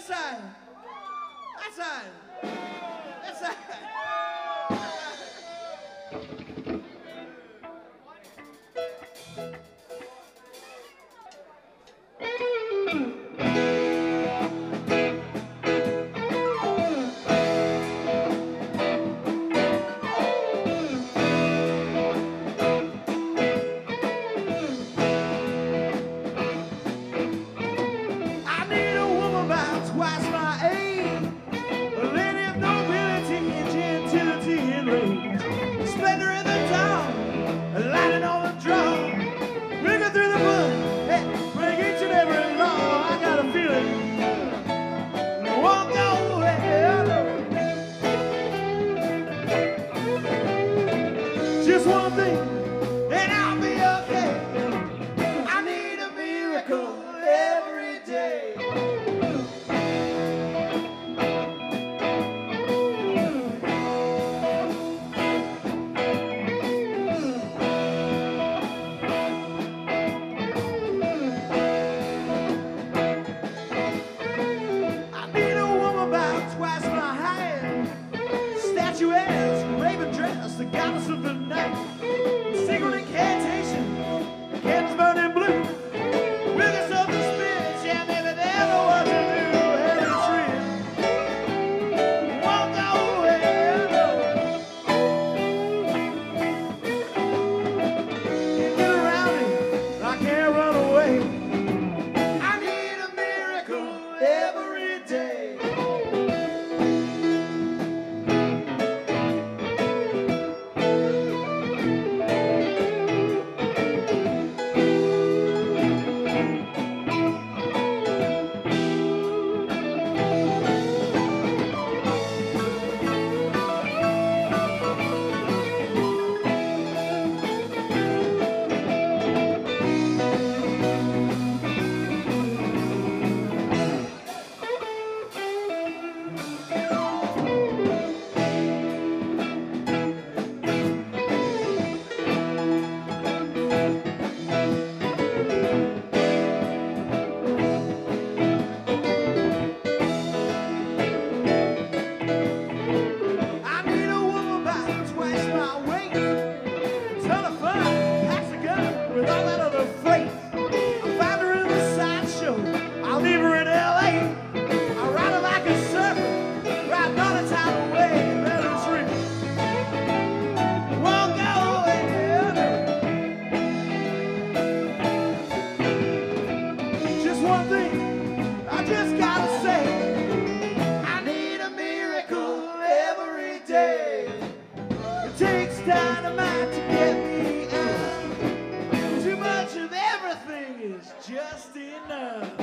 This side. That side. That side. just enough.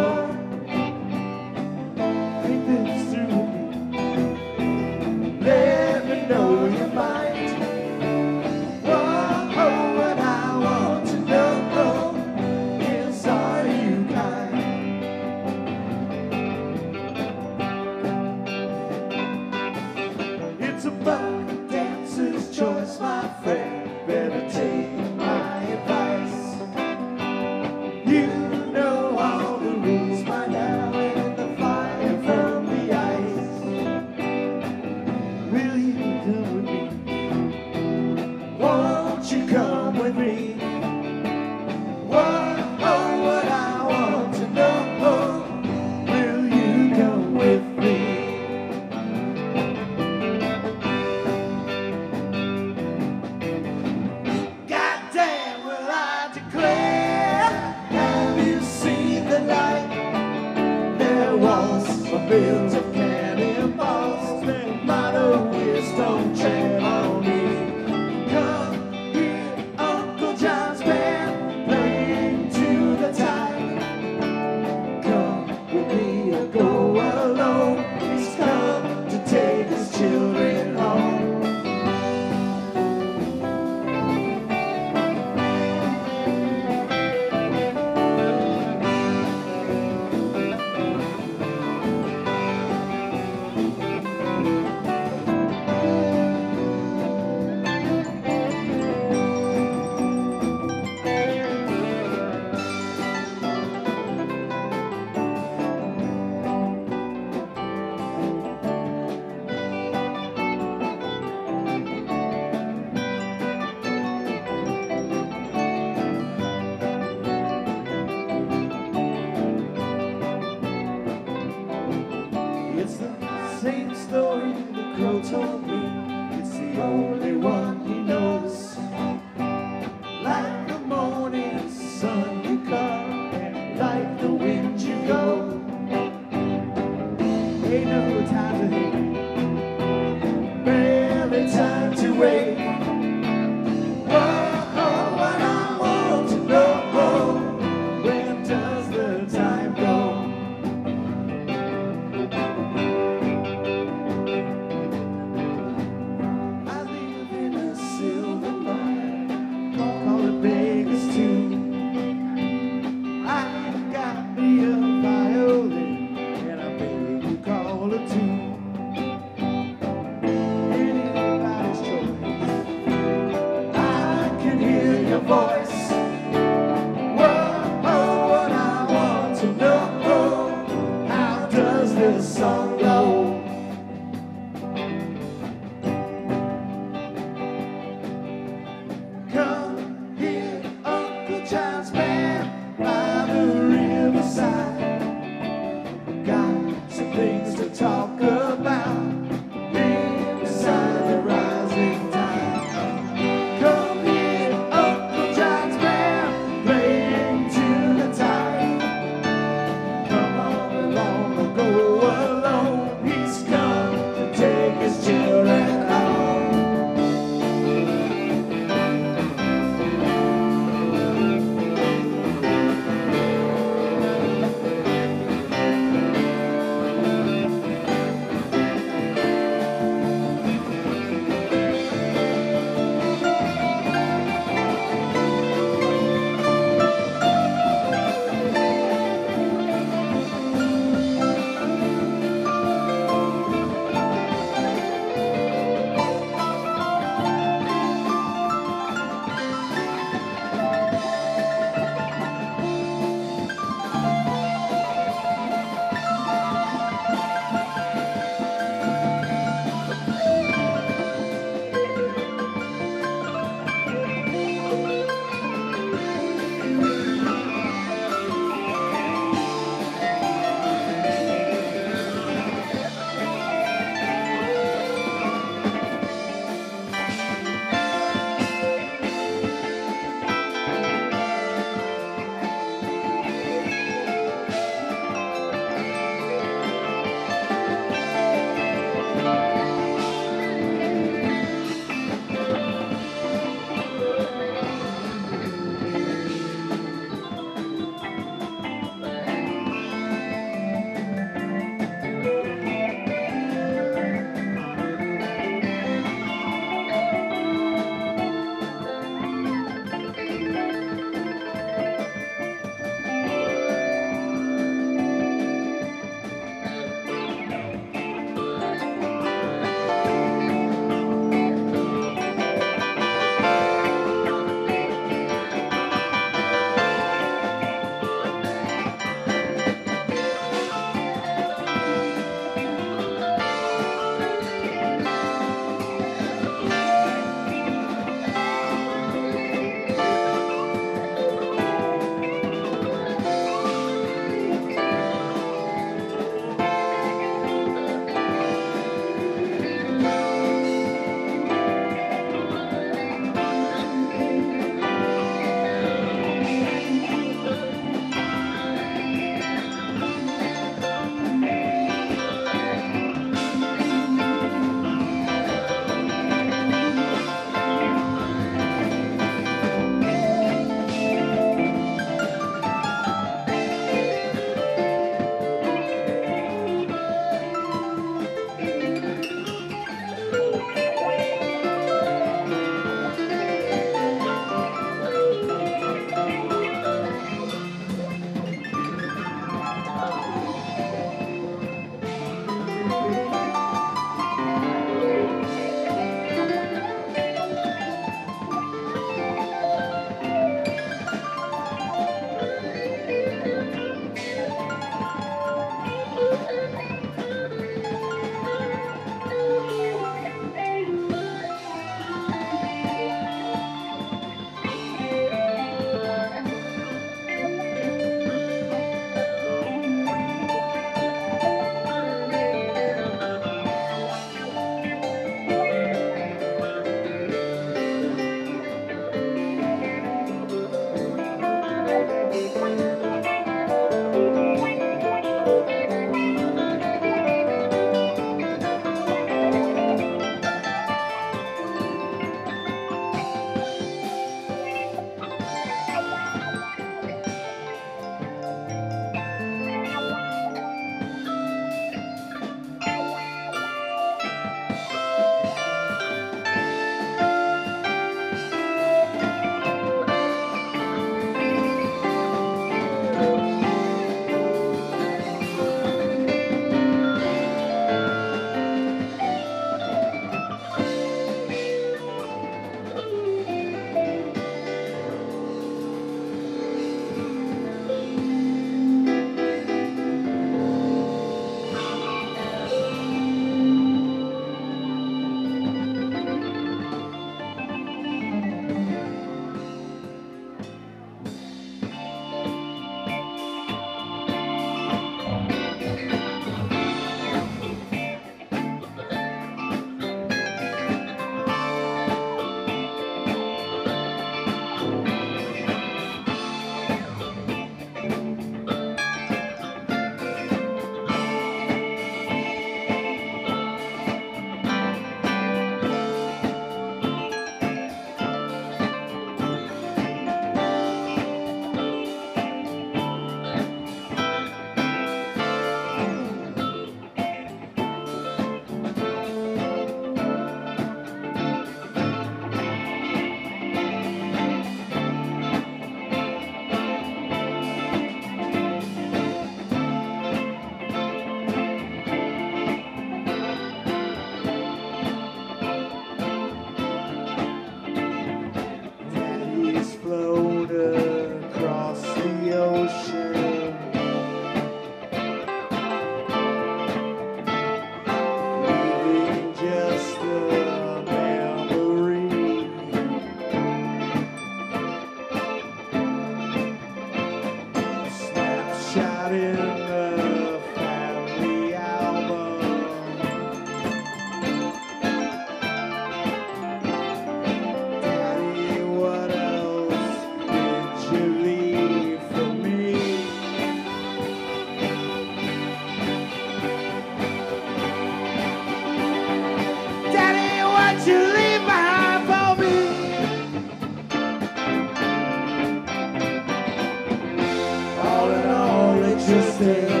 just say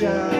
We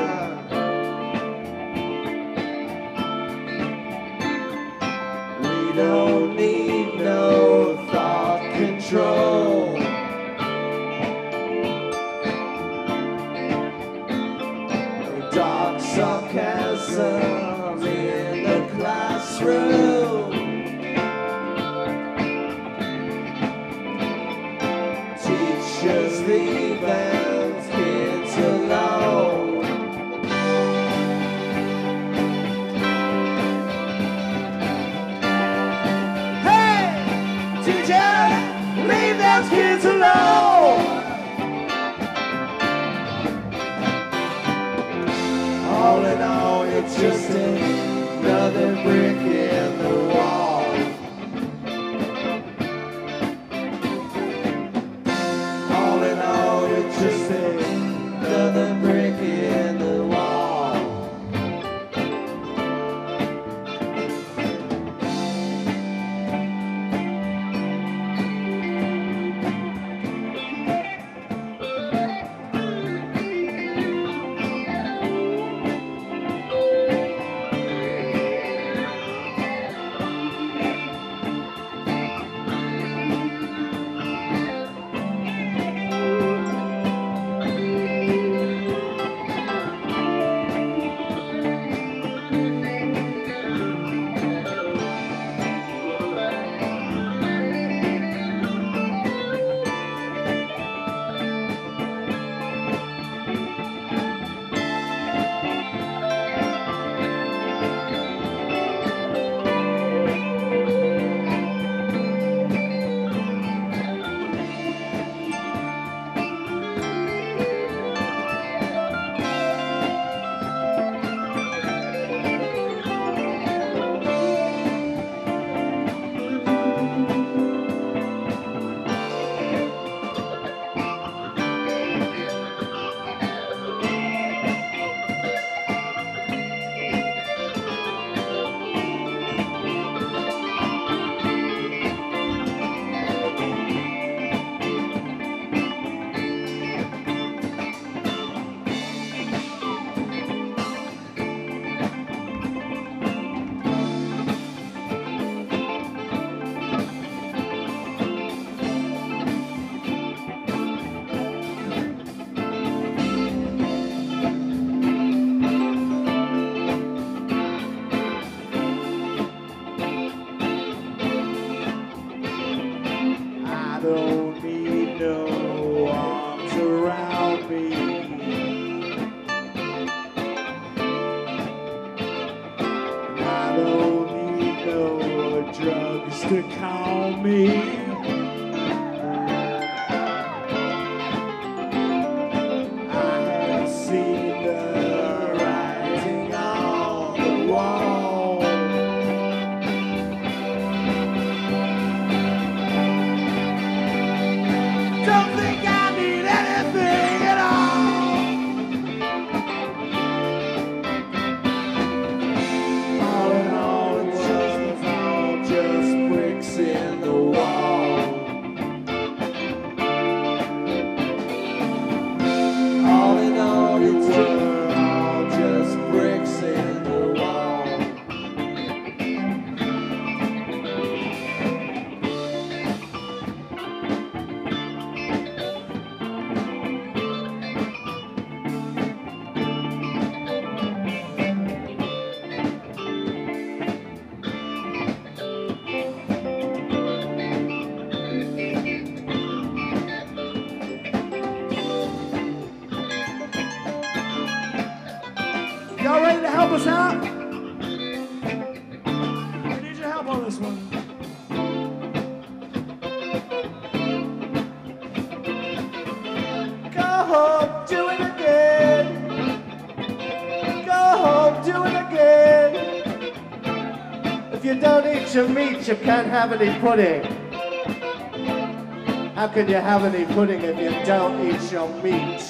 to call me. Help us out? We need your help on this one. Go home, do it again. Go home, do it again. If you don't eat your meat, you can't have any pudding. How can you have any pudding if you don't eat your meat?